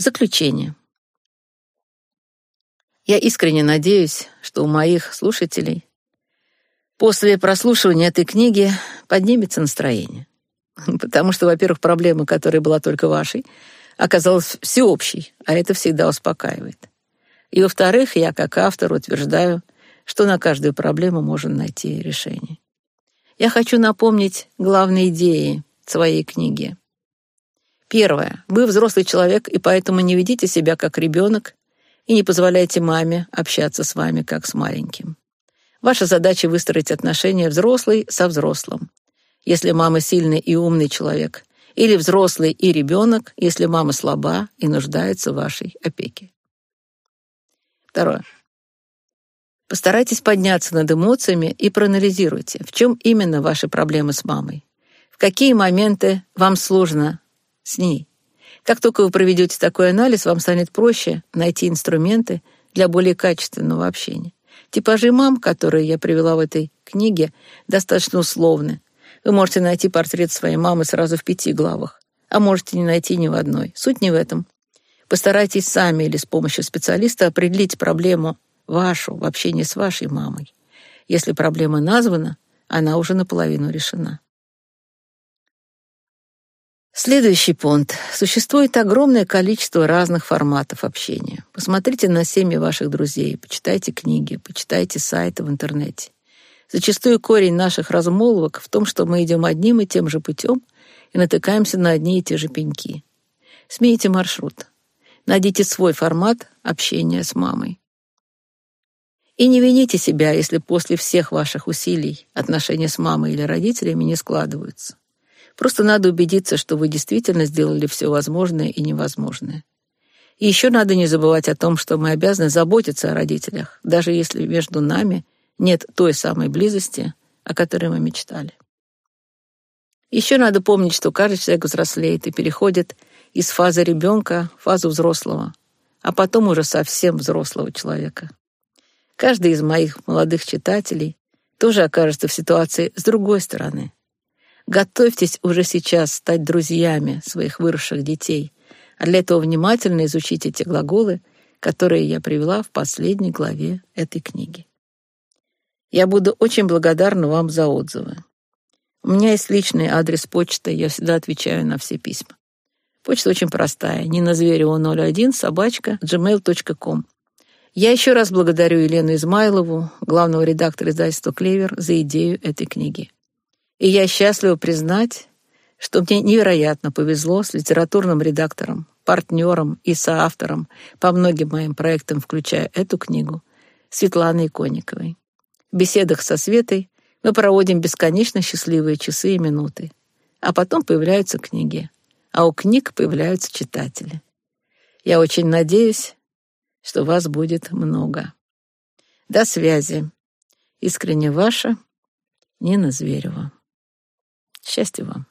Заключение. Я искренне надеюсь, что у моих слушателей после прослушивания этой книги поднимется настроение. Потому что, во-первых, проблема, которая была только вашей, оказалась всеобщей, а это всегда успокаивает. И, во-вторых, я, как автор, утверждаю, что на каждую проблему можно найти решение. Я хочу напомнить главные идеи своей книги. Первое. Вы взрослый человек, и поэтому не ведите себя как ребенок и не позволяйте маме общаться с вами как с маленьким. Ваша задача выстроить отношения взрослый со взрослым. Если мама сильный и умный человек, или взрослый и ребенок, если мама слаба и нуждается в вашей опеке. Второе. Постарайтесь подняться над эмоциями и проанализируйте, в чем именно ваши проблемы с мамой. В какие моменты вам сложно с ней. Как только вы проведете такой анализ, вам станет проще найти инструменты для более качественного общения. Типажи мам, которые я привела в этой книге, достаточно условны. Вы можете найти портрет своей мамы сразу в пяти главах, а можете не найти ни в одной. Суть не в этом. Постарайтесь сами или с помощью специалиста определить проблему вашу в общении с вашей мамой. Если проблема названа, она уже наполовину решена. Следующий пункт. Существует огромное количество разных форматов общения. Посмотрите на семьи ваших друзей, почитайте книги, почитайте сайты в интернете. Зачастую корень наших размолвок в том, что мы идем одним и тем же путем и натыкаемся на одни и те же пеньки. Смените маршрут. Найдите свой формат общения с мамой. И не вините себя, если после всех ваших усилий отношения с мамой или родителями не складываются. Просто надо убедиться, что вы действительно сделали все возможное и невозможное. И еще надо не забывать о том, что мы обязаны заботиться о родителях, даже если между нами нет той самой близости, о которой мы мечтали. Еще надо помнить, что каждый человек взрослеет и переходит из фазы ребенка в фазу взрослого, а потом уже совсем взрослого человека. Каждый из моих молодых читателей тоже окажется в ситуации с другой стороны. Готовьтесь уже сейчас стать друзьями своих выросших детей, а для этого внимательно изучите те глаголы, которые я привела в последней главе этой книги. Я буду очень благодарна вам за отзывы. У меня есть личный адрес почты, я всегда отвечаю на все письма. Почта очень простая. Нина Зверева 01 собачка gmail.com. Я еще раз благодарю Елену Измайлову, главного редактора издательства «Клевер», за идею этой книги. И я счастлива признать, что мне невероятно повезло с литературным редактором, партнером и соавтором по многим моим проектам, включая эту книгу, Светланой Иконниковой. В беседах со Светой мы проводим бесконечно счастливые часы и минуты. А потом появляются книги. А у книг появляются читатели. Я очень надеюсь, что вас будет много. До связи. Искренне ваша Нина Зверева. Счастья вам.